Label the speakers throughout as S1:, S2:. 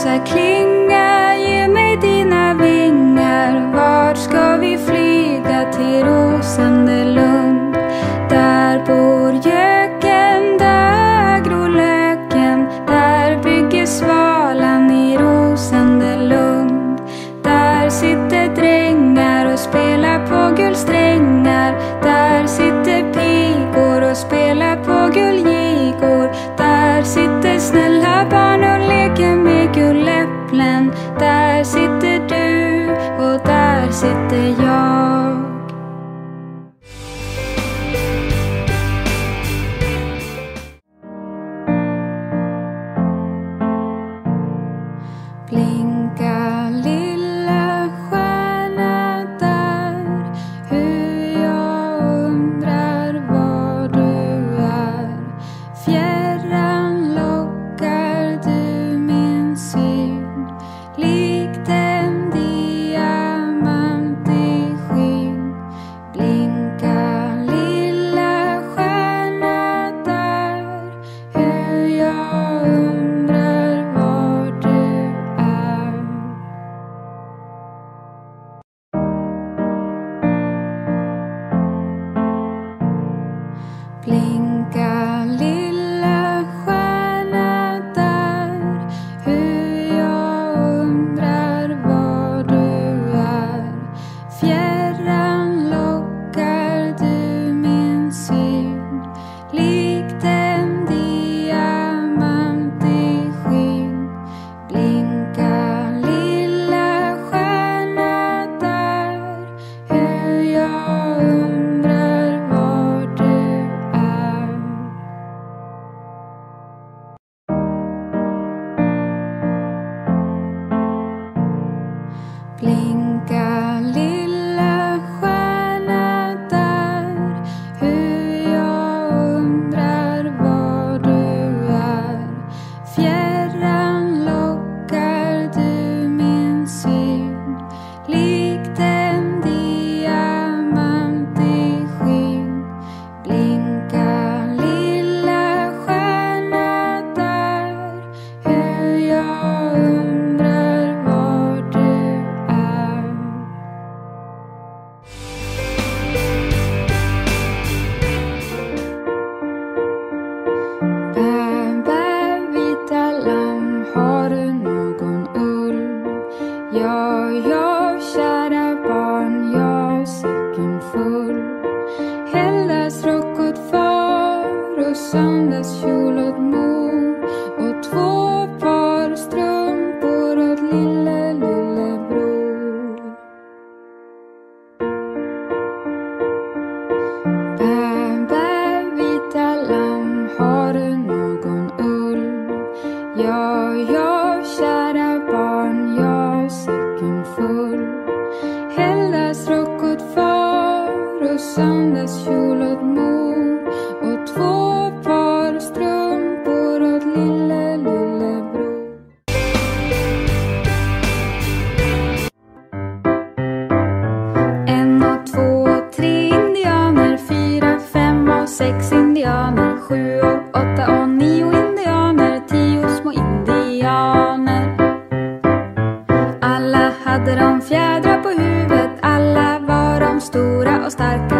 S1: Außer Klingen. Stora och.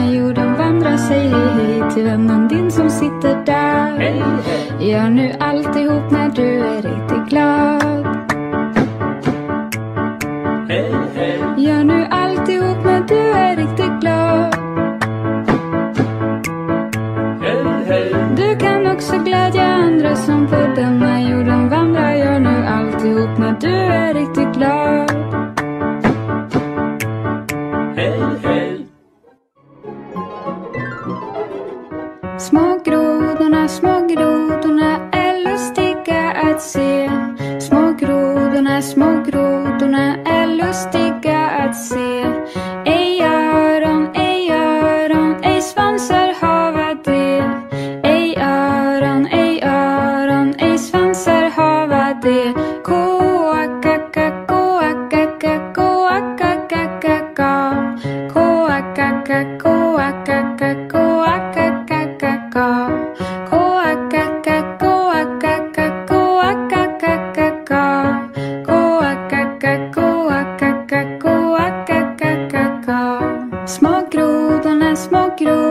S1: vandrar. Säg hej hej till vännen din som sitter där.
S2: Hej, hej.
S1: Gör nu alltihop när du är riktigt glad.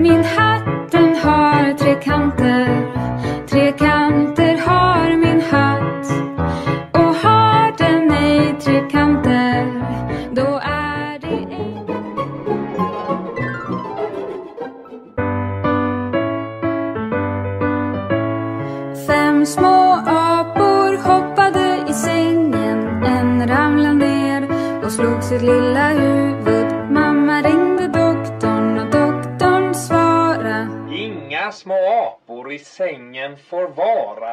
S2: mean, how?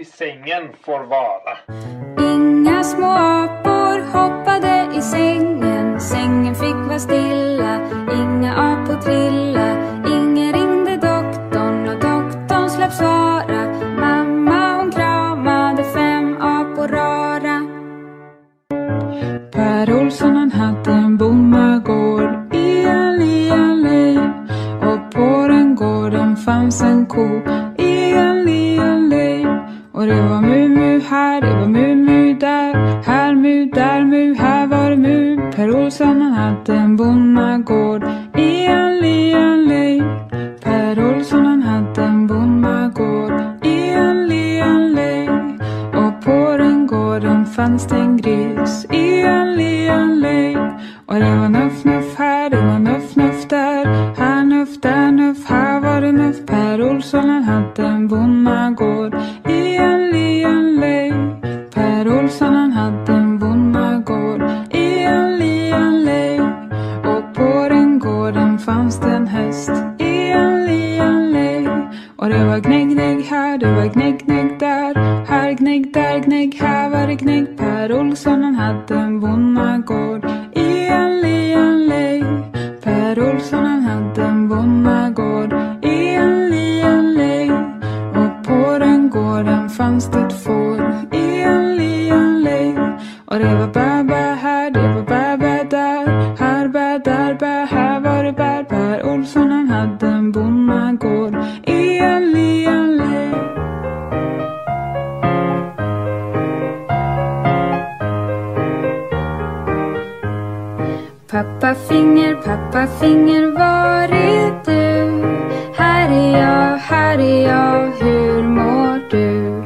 S2: i sängen får vara.
S1: Inga små apor hoppade i sängen. Sängen fick vara stilla. Inga apor trilla. Ingen ringde doktorn och doktorn släpp svara. Mamma hon kramade fem apor rara.
S3: Per Olsson han hade en bonnagård i en liten och på den gården fanns en ko och det var mu mu här, det var mu mu där. Här mu, där mu, här var det mu. Per Olsson han hade en bonnagård i en liten lej Per Olsson han hade en bonnagård i en liten lej och på den gården fanns det
S1: Pappa finger, pappa finger, var är du? Här är jag, här är jag, hur mår du?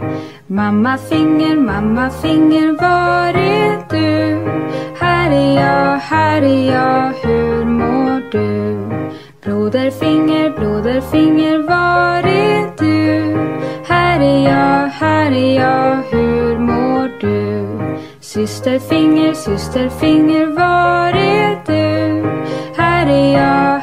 S1: Mamma finger, mamma finger, var är du? Här är jag, här är jag, hur mår du? Broder finger, broder finger, var är du? Här är jag, här är jag, hur mår du? Syster finger, syster finger, var är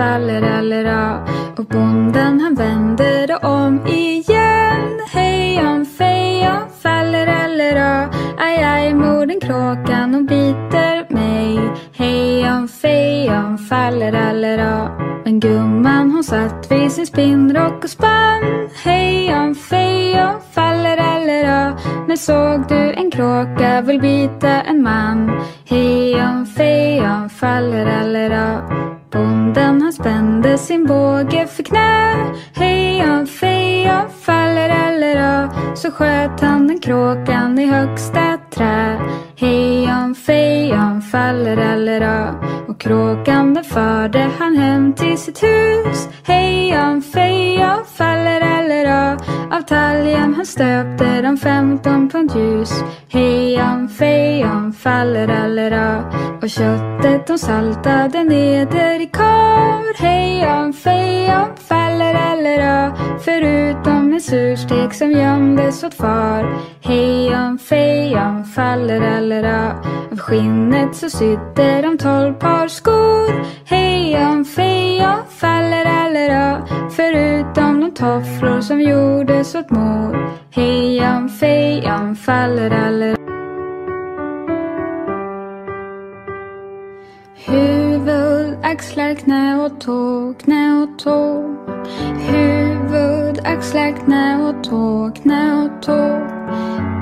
S1: fejon fallerallera Och bonden han vänder om igen. Hejon fejon fallerallera Aj, aj, morden kråkan och biter mig. Hejon fejon fallerallera Men gumman hon satt vid sin spinnrock och spann. Hejon fejon fallerallera När såg du en kråka vill bita en man? Hejon fejon fallerallera Bonden han spände sin båge för knä. Hejon fejon fallerallera Så sköt han den kråkan i högsta trä. Heja feja fallerallera eller kråkan den förde han hem till sitt hus Hejon faller fallerallera Av talgen han stöpte de femton pund ljus. Hejan fejan fallerallera. Och köttet de saltade neder i kar. Hejan fejan fallerallera. Förutom en surstek som gömdes åt far. Hejan fejan fallerallera. Av skinnet så sydde de tolv par skor. Hejan fejan fallerallera. Förutom de tofflor som gjordes åt mor. Hejan fejan fallerallera. Huvud, axlar, knä och tå, knä och tå. Huvud, axlar, knä och tå, knä och tå.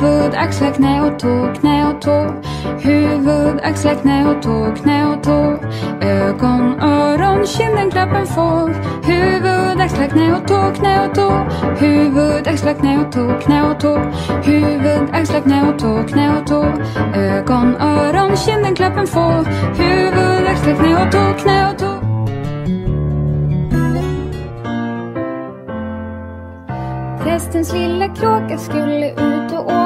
S1: Huvud, axlar, knä och tå, knä och tå. Huvud, axlar, knä och tå, knä och tå. Ögon, öron, kinden, klappen får. Huvud, axlar, knä och tå, knä och tå. Huvud, axlar, knä och tå, knä och tå. Huvud, axlar, knä och tå, knä och tå. Ögon, öron, kinden, klappen får. Huvud, axlar, knä och tå, knä och tå. Prästens lilla kråka skulle ut och åka,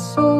S1: Jakob,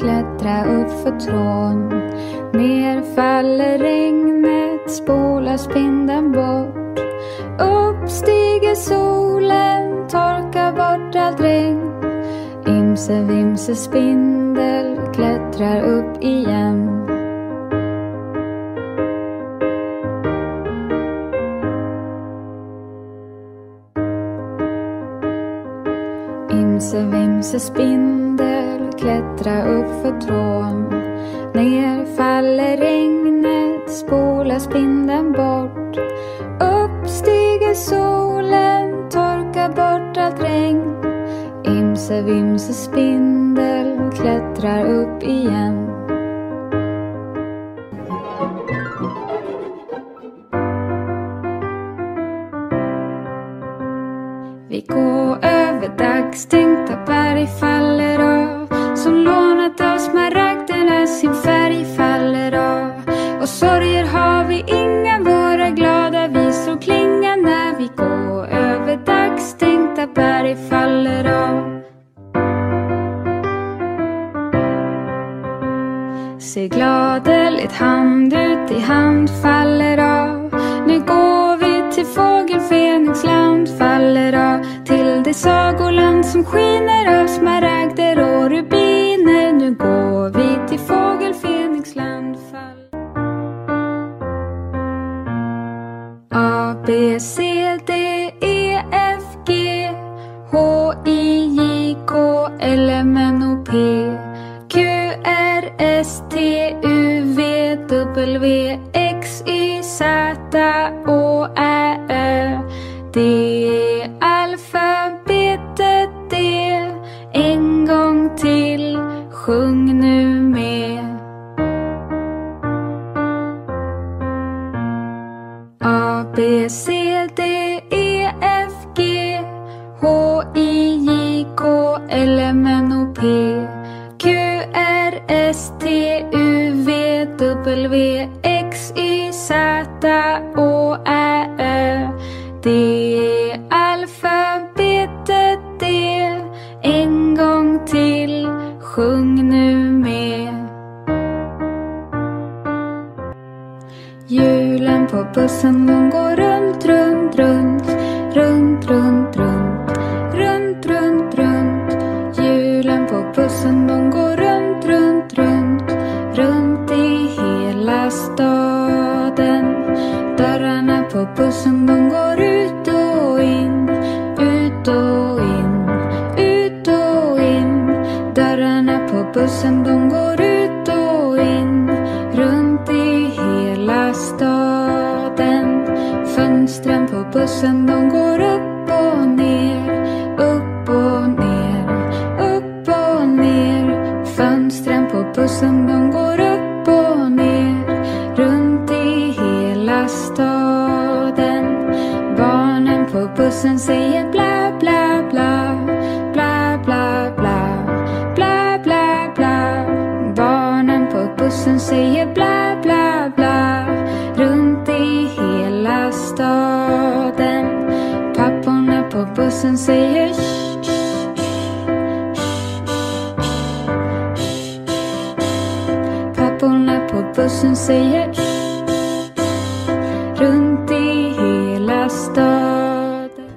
S1: Klättra upp för trån. Ner faller regnet, spolar spindeln bort. Upp stiger solen, torkar bort allt regn. Imse vimse spindel klättrar upp Vimse vimse spindel klättrar upp igen. Vi går över dagstid R, S, T, U, V, W, X, Y, Z, Å, Ä, Ö. Det W, X, Y, Z, Å, Ä, Ö. Det är alfabetet det En gång till, sjung nu med. Julen på bussen de går bussen de går ut och in Ut och in Ut och in. Dörrarna på bussen de säger shh, Runt i hela staden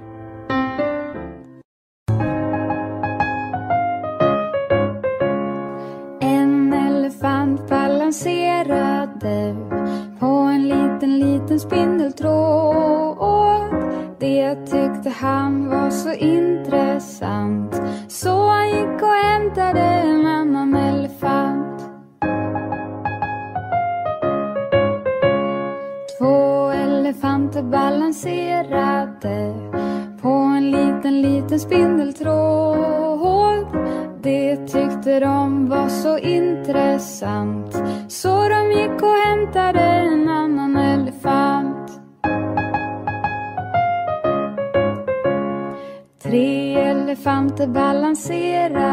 S1: En elefant balanserade på en liten, liten spindeltråd. Det tyckte han var så intressant liten, spindeltråd. Det tyckte de var så intressant så de gick och hämtade en annan elefant. Tre elefanter balanserade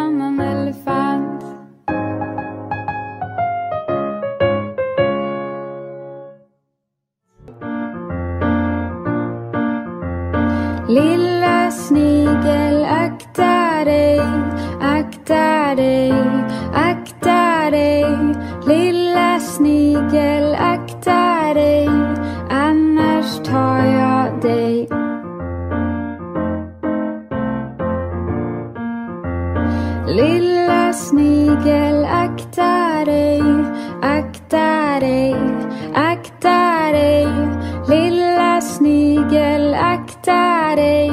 S1: snigel, akta dig,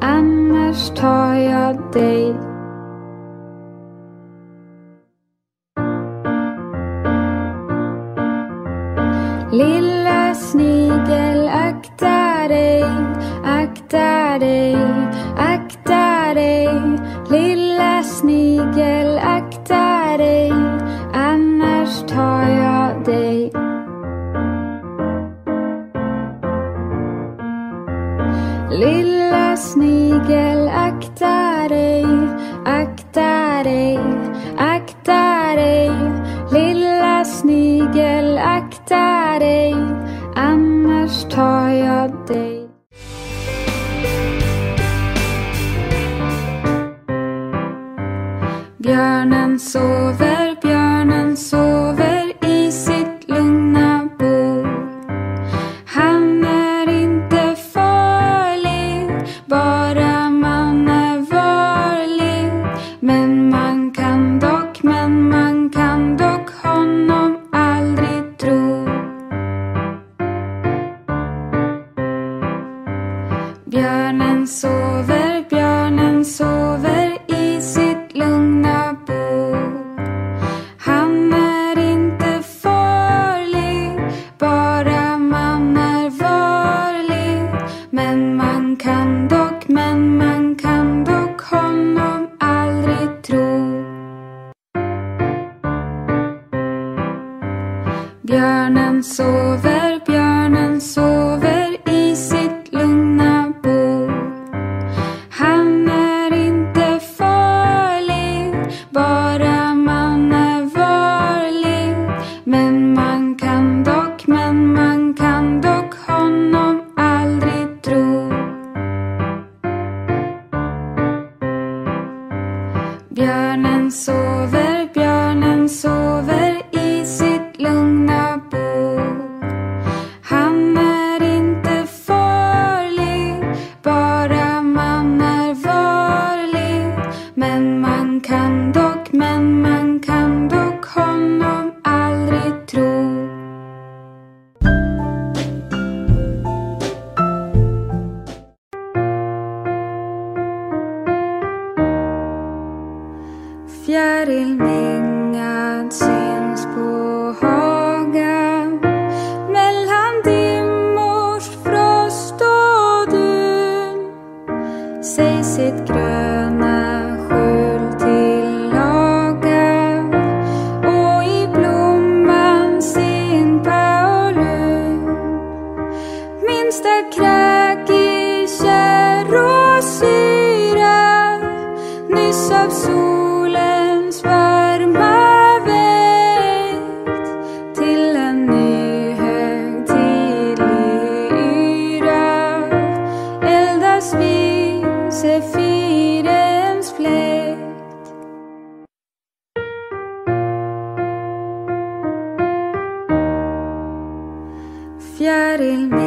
S1: annars tar jag dig. sover, björnen sover i sitt lugna bo. Han är inte farlig, bara man är varlig. Men man kan confiar.